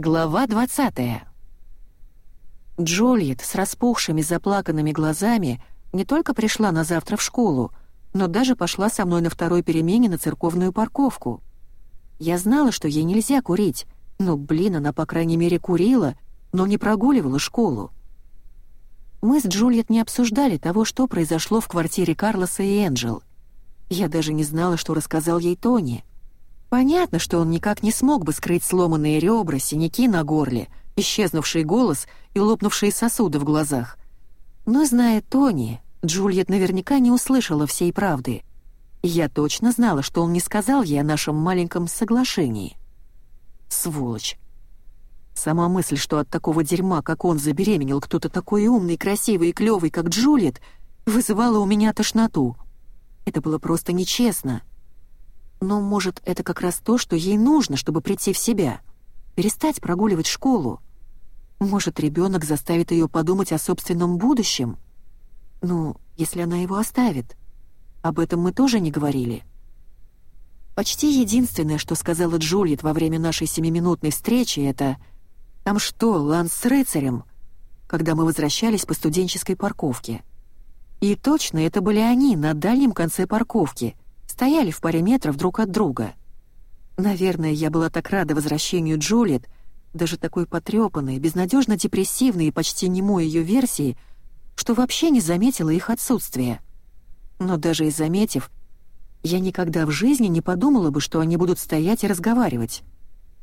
Глава 20 Джульет с распухшими заплаканными глазами не только пришла на завтра в школу, но даже пошла со мной на второй перемене на церковную парковку. Я знала, что ей нельзя курить, но, блин, она, по крайней мере, курила, но не прогуливала школу. Мы с Джульет не обсуждали того, что произошло в квартире Карлоса и Энджел. Я даже не знала, что рассказал ей Тони. Понятно, что он никак не смог бы скрыть сломанные ребра, синяки на горле, исчезнувший голос и лопнувшие сосуды в глазах. Но, зная Тони, Джульет наверняка не услышала всей правды. Я точно знала, что он не сказал ей о нашем маленьком соглашении. Сволочь. Сама мысль, что от такого дерьма, как он, забеременел кто-то такой умный, красивый и клёвый, как Джульет, вызывала у меня тошноту. Это было просто нечестно. Но, может, это как раз то, что ей нужно, чтобы прийти в себя. Перестать прогуливать школу. Может, ребенок заставит ее подумать о собственном будущем? Ну, если она его оставит. Об этом мы тоже не говорили. Почти единственное, что сказала Джульет во время нашей семиминутной встречи, это «Там что, Ланс с рыцарем?» когда мы возвращались по студенческой парковке. И точно это были они на дальнем конце парковки — стояли в паре метров друг от друга. Наверное, я была так рада возвращению Джулиет, даже такой потрепанной, безнадежно депрессивной и почти немой ее версии, что вообще не заметила их отсутствие. Но даже и заметив, я никогда в жизни не подумала бы, что они будут стоять и разговаривать.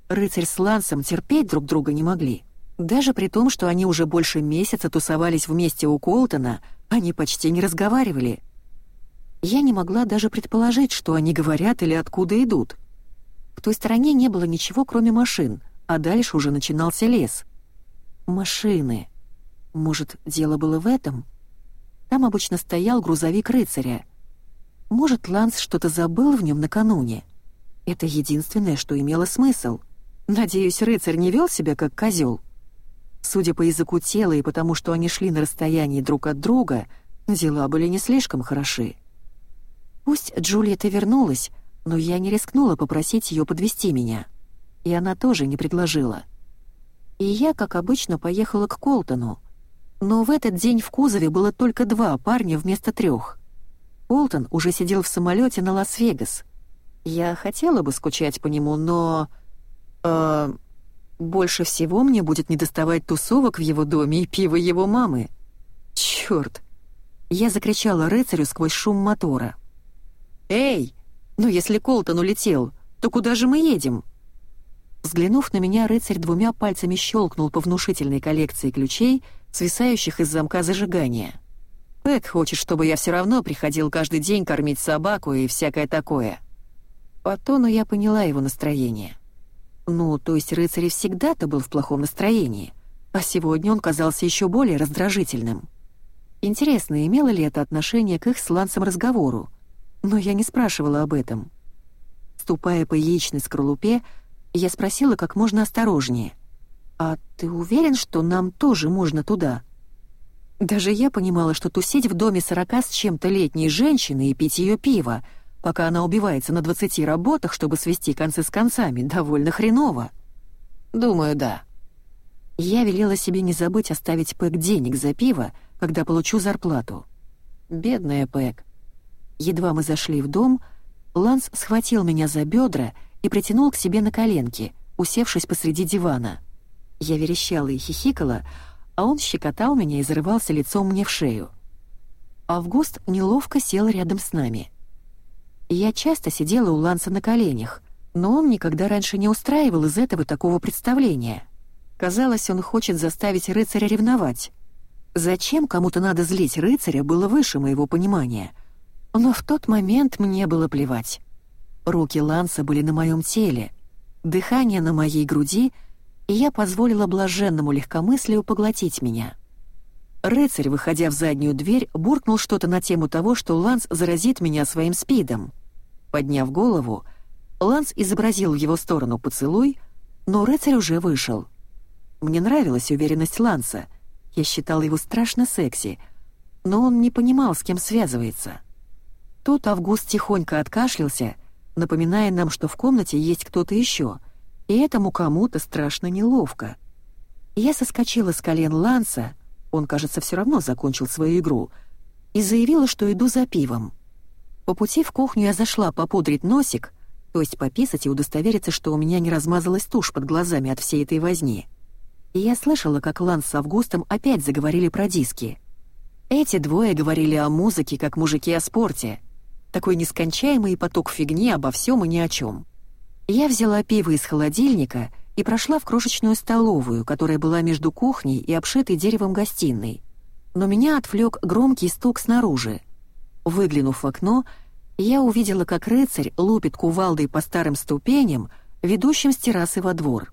Рыцарь с Лансом терпеть друг друга не могли. Даже при том, что они уже больше месяца тусовались вместе у Колтона, они почти не разговаривали — я не могла даже предположить, что они говорят или откуда идут. В той стороне не было ничего, кроме машин, а дальше уже начинался лес. Машины. Может, дело было в этом? Там обычно стоял грузовик рыцаря. Может, Ланс что-то забыл в нем накануне? Это единственное, что имело смысл. Надеюсь, рыцарь не вел себя как козел. Судя по языку тела и потому, что они шли на расстоянии друг от друга, дела были не слишком хороши. Пусть Джульетта вернулась, но я не рискнула попросить ее подвести меня. И она тоже не предложила. И я, как обычно, поехала к Колтону. Но в этот день в кузове было только два парня вместо трех. Колтон уже сидел в самолете на Лас-Вегас. Я хотела бы скучать по нему, но... Э, больше всего мне будет недоставать тусовок в его доме и пива его мамы. Чёрт! Я закричала рыцарю сквозь шум мотора. «Эй, ну если Колтон улетел, то куда же мы едем?» Взглянув на меня, рыцарь двумя пальцами щелкнул по внушительной коллекции ключей, свисающих из замка зажигания. «Пэк хочет, чтобы я все равно приходил каждый день кормить собаку и всякое такое». По тону я поняла его настроение. Ну, то есть рыцарь всегда-то был в плохом настроении, а сегодня он казался еще более раздражительным. Интересно, имело ли это отношение к их с Лансом разговору, но я не спрашивала об этом. Ступая по яичной скорлупе, я спросила как можно осторожнее. «А ты уверен, что нам тоже можно туда?» Даже я понимала, что тусить в доме сорока с чем-то летней женщины и пить ее пиво, пока она убивается на двадцати работах, чтобы свести концы с концами, довольно хреново. Думаю, да. Я велела себе не забыть оставить Пэк денег за пиво, когда получу зарплату. Бедная Пэк. Едва мы зашли в дом, Ланс схватил меня за бедра и притянул к себе на коленки, усевшись посреди дивана. Я верещала и хихикала, а он щекотал меня и зарывался лицом мне в шею. Август неловко сел рядом с нами. Я часто сидела у Ланса на коленях, но он никогда раньше не устраивал из этого такого представления. Казалось, он хочет заставить рыцаря ревновать. Зачем кому-то надо злить рыцаря, было выше моего понимания — но в тот момент мне было плевать. Руки Ланса были на моем теле, дыхание на моей груди, и я позволила блаженному легкомыслию поглотить меня. Рыцарь, выходя в заднюю дверь, буркнул что-то на тему того, что Ланс заразит меня своим спидом. Подняв голову, Ланс изобразил в его сторону поцелуй, но рыцарь уже вышел. Мне нравилась уверенность Ланса. Я считал его страшно секси, но он не понимал, с кем связывается. Тут Август тихонько откашлялся, напоминая нам, что в комнате есть кто-то еще, и этому кому-то страшно неловко. Я соскочила с колен Ланса, он, кажется, все равно закончил свою игру, и заявила, что иду за пивом. По пути в кухню я зашла попудрить носик, то есть пописать и удостовериться, что у меня не размазалась тушь под глазами от всей этой возни. И я слышала, как Ланс с Августом опять заговорили про диски. Эти двое говорили о музыке, как мужики о спорте. Такой нескончаемый поток фигни обо всем и ни о чем. Я взяла пиво из холодильника и прошла в крошечную столовую, которая была между кухней и обшитой деревом гостиной. Но меня отвлек громкий стук снаружи. Выглянув в окно, я увидела, как рыцарь лупит кувалдой по старым ступеням, ведущим с террасы во двор.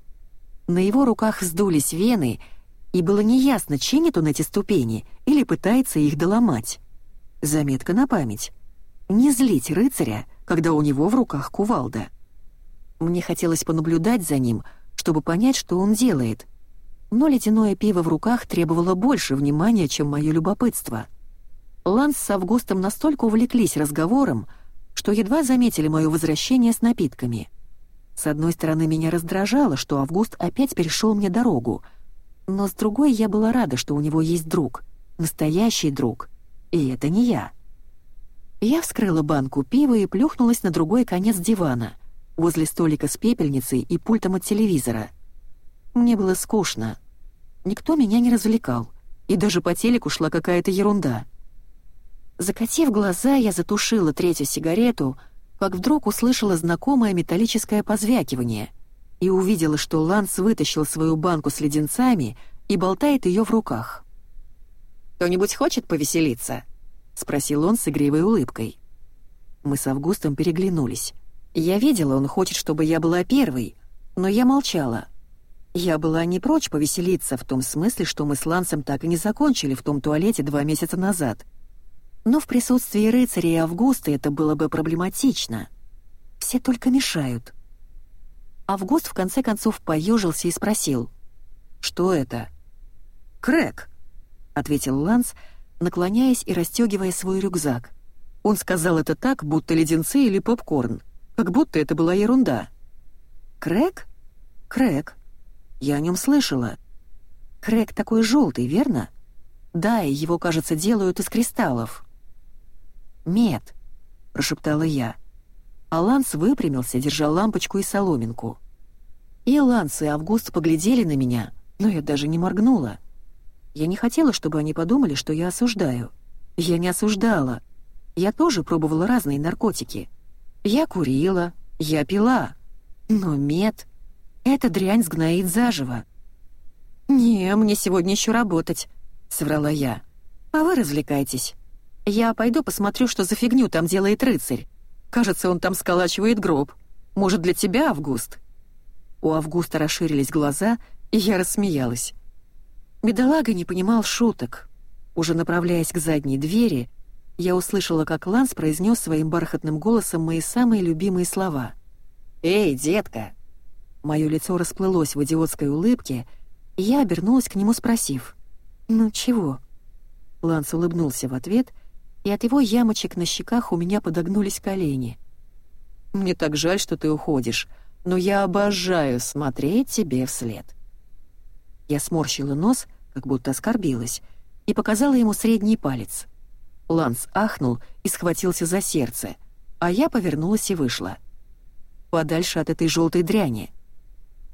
На его руках вздулись вены, и было неясно, чинит он эти ступени или пытается их доломать. Заметка на память. Не злить рыцаря, когда у него в руках кувалда. Мне хотелось понаблюдать за ним, чтобы понять, что он делает. Но ледяное пиво в руках требовало больше внимания, чем мое любопытство. Ланс с Августом настолько увлеклись разговором, что едва заметили мое возвращение с напитками — с одной стороны, меня раздражало, что Август опять перешел мне дорогу, но с другой я была рада, что у него есть друг, настоящий друг, и это не я. Я вскрыла банку пива и плюхнулась на другой конец дивана, возле столика с пепельницей и пультом от телевизора. Мне было скучно. Никто меня не развлекал, и даже по телеку шла какая-то ерунда. Закатив глаза, я затушила третью сигарету — как вдруг услышала знакомое металлическое позвякивание и увидела, что Ланс вытащил свою банку с леденцами и болтает ее в руках. «Кто-нибудь хочет повеселиться?» — спросил он с игривой улыбкой. Мы с Августом переглянулись. Я видела, он хочет, чтобы я была первой, но я молчала. Я была не прочь повеселиться в том смысле, что мы с Лансом так и не закончили в том туалете два месяца назад — но в присутствии рыцаря и Августа это было бы проблематично. Все только мешают. Август в конце концов поежился и спросил. «Что это?» «Крэк», — ответил Ланс, наклоняясь и расстегивая свой рюкзак. Он сказал это так, будто леденцы или попкорн, как будто это была ерунда. «Крэк? Крэк. Я о нем слышала. Крэк такой желтый, верно? Да, и его, кажется, делают из кристаллов». «Мед», — прошептала я. А Ланс выпрямился, держа лампочку и соломинку. И Ланс, и Август поглядели на меня, но я даже не моргнула. Я не хотела, чтобы они подумали, что я осуждаю. Я не осуждала. Я тоже пробовала разные наркотики. Я курила, я пила. Но мед... Эта дрянь сгноит заживо. «Не, мне сегодня еще работать», — соврала я. «А вы развлекайтесь». «Я пойду посмотрю, что за фигню там делает рыцарь. Кажется, он там сколачивает гроб. Может, для тебя, Август?» У Августа расширились глаза, и я рассмеялась. Бедолага не понимал шуток. Уже направляясь к задней двери, я услышала, как Ланс произнес своим бархатным голосом мои самые любимые слова. «Эй, детка!» Мое лицо расплылось в идиотской улыбке, и я обернулась к нему, спросив. «Ну чего?» Ланс улыбнулся в ответ и от его ямочек на щеках у меня подогнулись колени. «Мне так жаль, что ты уходишь, но я обожаю смотреть тебе вслед». Я сморщила нос, как будто оскорбилась, и показала ему средний палец. Ланс ахнул и схватился за сердце, а я повернулась и вышла. Подальше от этой желтой дряни.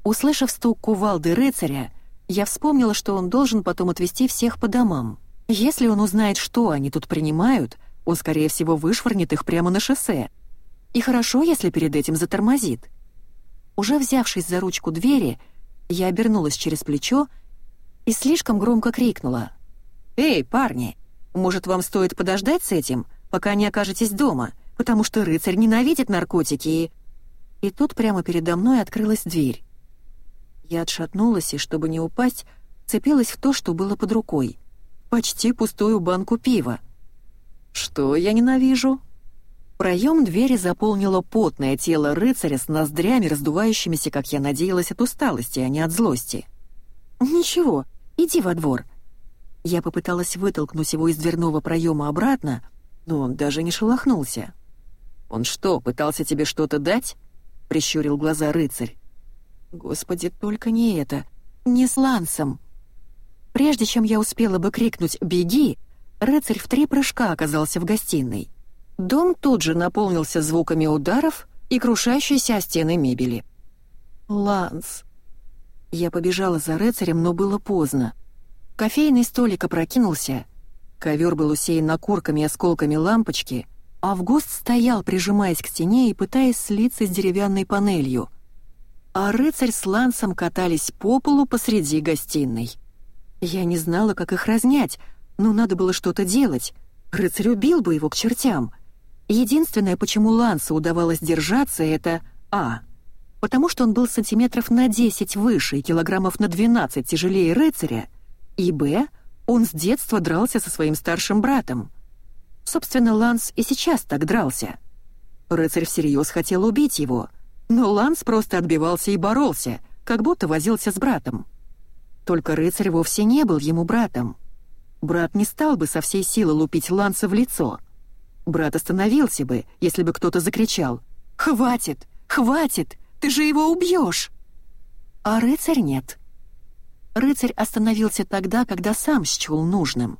Услышав стук кувалды рыцаря, я вспомнила, что он должен потом отвезти всех по домам. Если он узнает, что они тут принимают, он, скорее всего, вышвырнет их прямо на шоссе. И хорошо, если перед этим затормозит. Уже взявшись за ручку двери, я обернулась через плечо и слишком громко крикнула. «Эй, парни, может, вам стоит подождать с этим, пока не окажетесь дома, потому что рыцарь ненавидит наркотики и...» И тут прямо передо мной открылась дверь. Я отшатнулась и, чтобы не упасть, цепилась в то, что было под рукой — почти пустую банку пива. Что я ненавижу? Проем двери заполнило потное тело рыцаря с ноздрями, раздувающимися, как я надеялась, от усталости, а не от злости. «Ничего, иди во двор». Я попыталась вытолкнуть его из дверного проема обратно, но он даже не шелохнулся. «Он что, пытался тебе что-то дать?» — прищурил глаза рыцарь. Господи, только не это. Не с Лансом. Прежде чем я успела бы крикнуть «Беги!», рыцарь в три прыжка оказался в гостиной. Дом тут же наполнился звуками ударов и крушащейся о стены мебели. «Ланс!» Я побежала за рыцарем, но было поздно. Кофейный столик опрокинулся, ковер был усеян окурками и осколками лампочки, Август стоял, прижимаясь к стене и пытаясь слиться с деревянной панелью. А рыцарь с Лансом катались по полу посреди гостиной. Я не знала, как их разнять, но надо было что-то делать. Рыцарь убил бы его к чертям. Единственное, почему Лансу удавалось держаться, это А. Потому что он был сантиметров на 10 выше и килограммов на 12 тяжелее рыцаря, и Б. Он с детства дрался со своим старшим братом. Собственно, Ланс и сейчас так дрался. Рыцарь всерьез хотел убить его, но Ланс просто отбивался и боролся, как будто возился с братом. Только рыцарь вовсе не был ему братом. Брат не стал бы со всей силы лупить Ланса в лицо. Брат остановился бы, если бы кто-то закричал «Хватит! Хватит! Ты же его убьешь!» А рыцарь нет. Рыцарь остановился тогда, когда сам счел нужным.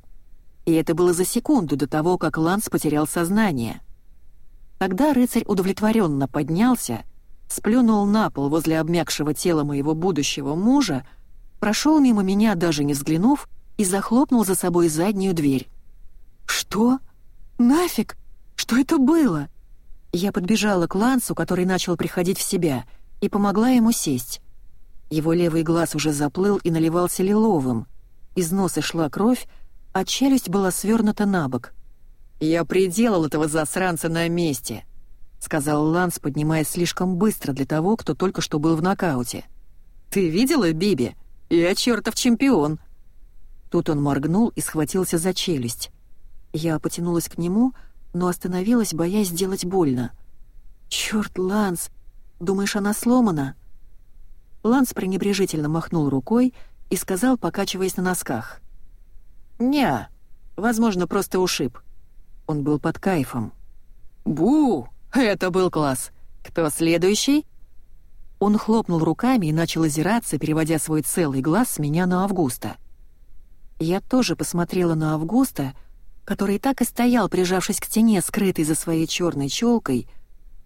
И это было за секунду до того, как Ланс потерял сознание. Тогда рыцарь удовлетворенно поднялся, сплюнул на пол возле обмякшего тела моего будущего мужа, прошел мимо меня, даже не взглянув, и захлопнул за собой заднюю дверь. «Что? Нафиг? Что это было?» Я подбежала к Лансу, который начал приходить в себя, и помогла ему сесть. Его левый глаз уже заплыл и наливался лиловым. Из носа шла кровь, а челюсть была свернута на бок. «Я приделал этого засранца на месте», — сказал Ланс, поднимаясь слишком быстро для того, кто только что был в нокауте. «Ты видела Биби? Я чертов чемпион!» Тут он моргнул и схватился за челюсть. Я потянулась к нему, но остановилась, боясь сделать больно. «Чёрт, Ланс! Думаешь, она сломана?» Ланс пренебрежительно махнул рукой и сказал, покачиваясь на носках. «Не, возможно, просто ушиб». Он был под кайфом. «Бу! Это был класс! Кто следующий?» Он хлопнул руками и начал озираться, переводя свой целый глаз с меня на Августа. Я тоже посмотрела на Августа, который так и стоял, прижавшись к стене, скрытый за своей черной челкой,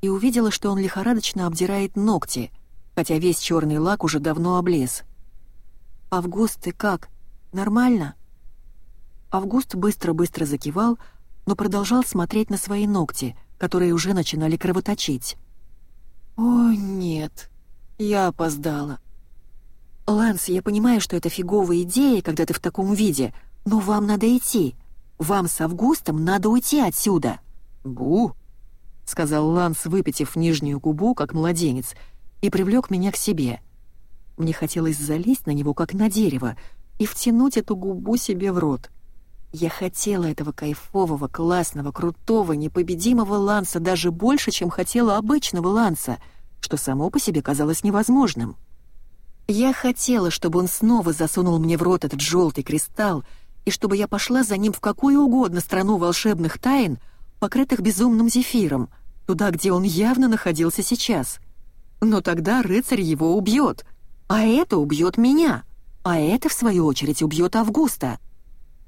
и увидела, что он лихорадочно обдирает ногти, хотя весь черный лак уже давно облез. «Август, ты как? Нормально?» Август быстро-быстро закивал, но продолжал смотреть на свои ногти, которые уже начинали кровоточить. «О, нет, я опоздала». «Ланс, я понимаю, что это фиговая идея, когда ты в таком виде, но вам надо идти. Вам с Августом надо уйти отсюда». «Бу!» — сказал Ланс, выпитив нижнюю губу, как младенец, и привлек меня к себе. Мне хотелось залезть на него, как на дерево, и втянуть эту губу себе в рот. Я хотела этого кайфового, классного, крутого, непобедимого Ланса даже больше, чем хотела обычного Ланса, что само по себе казалось невозможным. Я хотела, чтобы он снова засунул мне в рот этот желтый кристалл, и чтобы я пошла за ним в какую угодно страну волшебных тайн, покрытых безумным зефиром, туда, где он явно находился сейчас. Но тогда рыцарь его убьет, а это убьет меня, а это, в свою очередь, убьет Августа —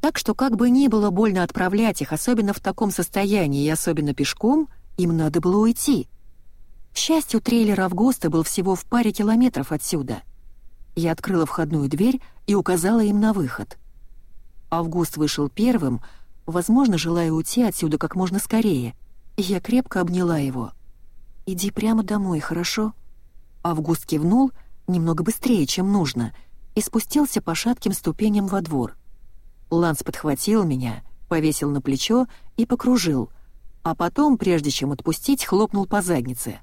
так что как бы ни было больно отправлять их, особенно в таком состоянии и особенно пешком, им надо было уйти. К счастью, трейлер Августа был всего в паре километров отсюда. Я открыла входную дверь и указала им на выход. Август вышел первым, возможно, желая уйти отсюда как можно скорее, я крепко обняла его. «Иди прямо домой, хорошо?» Август кивнул немного быстрее, чем нужно, и спустился по шатким ступеням во двор — Ланс подхватил меня, повесил на плечо и покружил, а потом, прежде чем отпустить, хлопнул по заднице.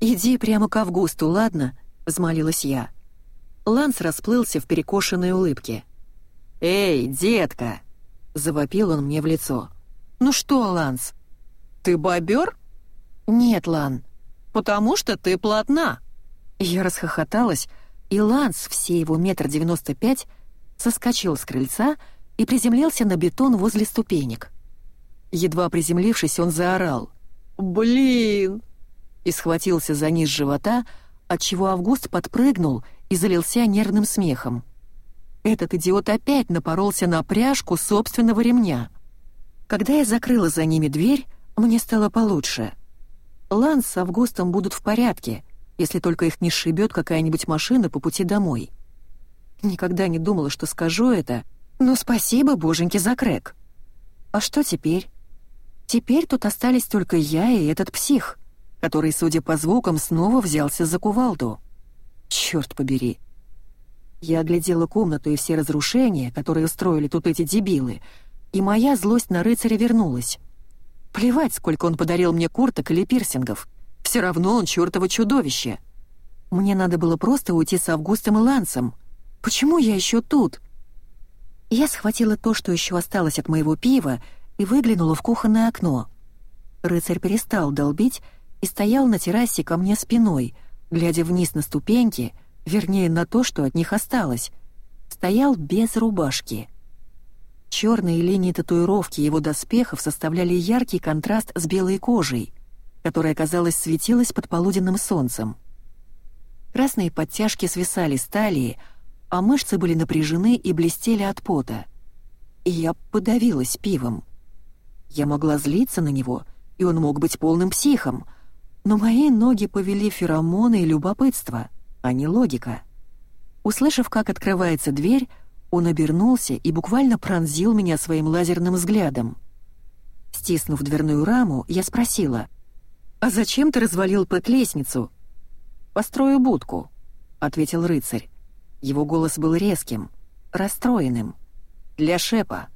«Иди прямо к Августу, ладно?» — взмолилась я. Ланс расплылся в перекошенной улыбке. «Эй, детка!» — завопил он мне в лицо. «Ну что, Ланс, ты бобер?» «Нет, Лан, потому что ты плотна!» Я расхохоталась, и Ланс, все его метр девяносто пять, соскочил с крыльца и приземлился на бетон возле ступенек. Едва приземлившись, он заорал «Блин!» и схватился за низ живота, отчего Август подпрыгнул и залился нервным смехом. Этот идиот опять напоролся на пряжку собственного ремня. Когда я закрыла за ними дверь, мне стало получше. Ланс с Августом будут в порядке, если только их не сшибет какая-нибудь машина по пути домой. Никогда не думала, что скажу это, но спасибо, боженьки, за крэк. А что теперь? Теперь тут остались только я и этот псих, который, судя по звукам, снова взялся за кувалду. Черт побери. Я оглядела комнату и все разрушения, которые устроили тут эти дебилы, и моя злость на рыцаря вернулась. Плевать, сколько он подарил мне курток или пирсингов. Все равно он чертово чудовище. Мне надо было просто уйти с Августом и Лансом. Почему я еще тут? Я схватила то, что еще осталось от моего пива, и выглянула в кухонное окно. Рыцарь перестал долбить и стоял на террасе ко мне спиной, глядя вниз на ступеньки, вернее, на то, что от них осталось. Стоял без рубашки. Черные линии татуировки его доспехов составляли яркий контраст с белой кожей, которая, казалось, светилась под полуденным солнцем. Красные подтяжки свисали с талии, а мышцы были напряжены и блестели от пота. И я подавилась пивом. Я могла злиться на него, и он мог быть полным психом, но мои ноги повели феромоны и любопытство, а не логика. Услышав, как открывается дверь, он обернулся и буквально пронзил меня своим лазерным взглядом. Стиснув дверную раму, я спросила, «А зачем ты развалил пэт-лестницу?» «Построю будку», — ответил рыцарь. Его голос был резким, расстроенным. «Для Шепа».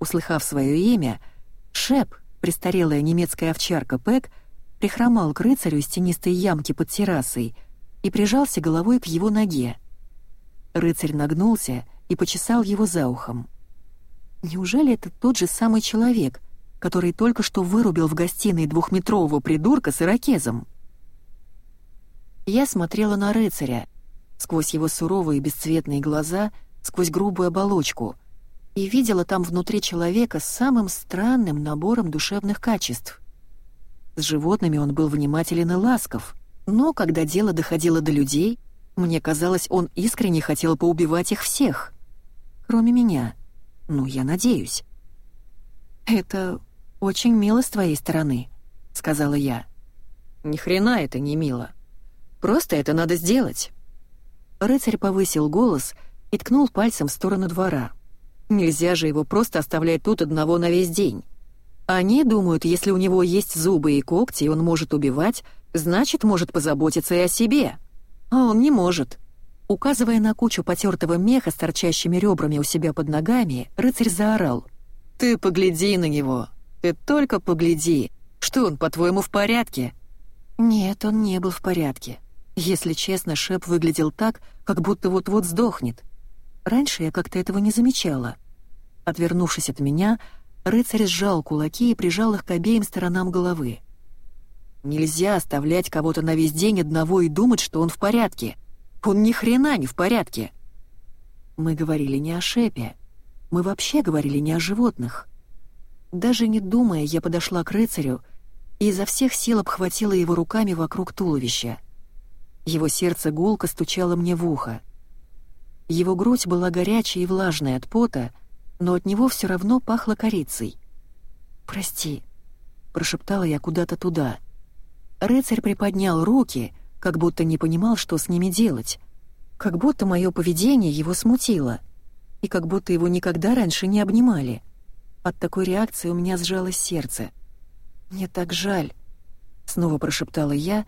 Услыхав свое имя, Шеп, престарелая немецкая овчарка Пэк, прихромал к рыцарю из тенистой ямки под террасой и прижался головой к его ноге. Рыцарь нагнулся и почесал его за ухом. Неужели это тот же самый человек, который только что вырубил в гостиной двухметрового придурка с ирокезом? Я смотрела на рыцаря, сквозь его суровые бесцветные глаза, сквозь грубую оболочку, и видела там внутри человека самым странным набором душевных качеств. С животными он был внимателен и ласков, но когда дело доходило до людей, мне казалось, он искренне хотел поубивать их всех — кроме меня. Ну, я надеюсь. «Это очень мило с твоей стороны», — сказала я. «Ни хрена это не мило. Просто это надо сделать». Рыцарь повысил голос и ткнул пальцем в сторону двора. «Нельзя же его просто оставлять тут одного на весь день. Они думают, если у него есть зубы и когти, он может убивать, значит, может позаботиться и о себе. А он не может. Указывая на кучу потертого меха с торчащими ребрами у себя под ногами, рыцарь заорал. «Ты погляди на него! Ты только погляди! Что он, по-твоему, в порядке?» Нет, он не был в порядке. Если честно, Шеп выглядел так, как будто вот-вот сдохнет. Раньше я как-то этого не замечала. Отвернувшись от меня, рыцарь сжал кулаки и прижал их к обеим сторонам головы. Нельзя оставлять кого-то на весь день одного и думать, что он в порядке. Он ни хрена не в порядке. Мы говорили не о Шепе. Мы вообще говорили не о животных. Даже не думая, я подошла к рыцарю и изо всех сил обхватила его руками вокруг туловища. Его сердце гулко стучало мне в ухо. Его грудь была горячей и влажной от пота, но от него все равно пахло корицей. «Прости», — прошептала я куда-то туда. Рыцарь приподнял руки — как будто не понимал, что с ними делать, как будто мое поведение его смутило, и как будто его никогда раньше не обнимали. От такой реакции у меня сжалось сердце. «Мне так жаль», — снова прошептала я,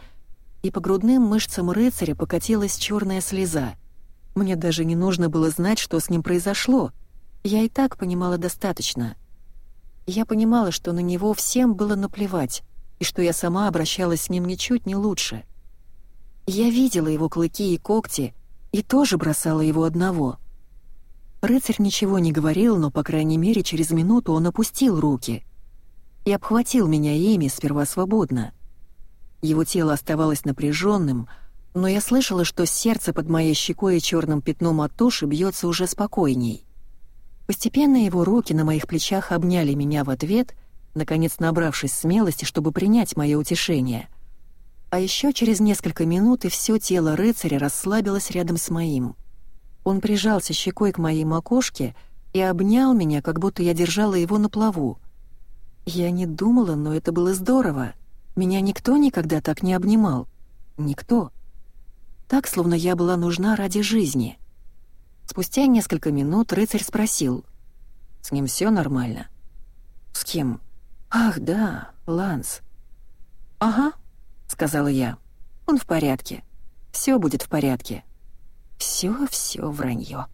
и по грудным мышцам рыцаря покатилась черная слеза. Мне даже не нужно было знать, что с ним произошло. Я и так понимала достаточно. Я понимала, что на него всем было наплевать, и что я сама обращалась с ним ничуть не лучше. Я видела его клыки и когти и тоже бросала его одного. Рыцарь ничего не говорил, но, по крайней мере, через минуту он опустил руки и обхватил меня ими сперва свободно. Его тело оставалось напряженным, но я слышала, что сердце под моей щекой и черным пятном от туши бьется уже спокойней. Постепенно его руки на моих плечах обняли меня в ответ, наконец набравшись смелости, чтобы принять мое утешение — А еще через несколько минут и все тело рыцаря расслабилось рядом с моим. Он прижался щекой к моей макушке и обнял меня, как будто я держала его на плаву. Я не думала, но это было здорово. Меня никто никогда так не обнимал. Никто. Так, словно я была нужна ради жизни. Спустя несколько минут рыцарь спросил. «С ним все нормально?» «С кем?» «Ах, да, Ланс». «Ага», — сказала я. «Он в порядке. Все будет в порядке». Все, все вранье.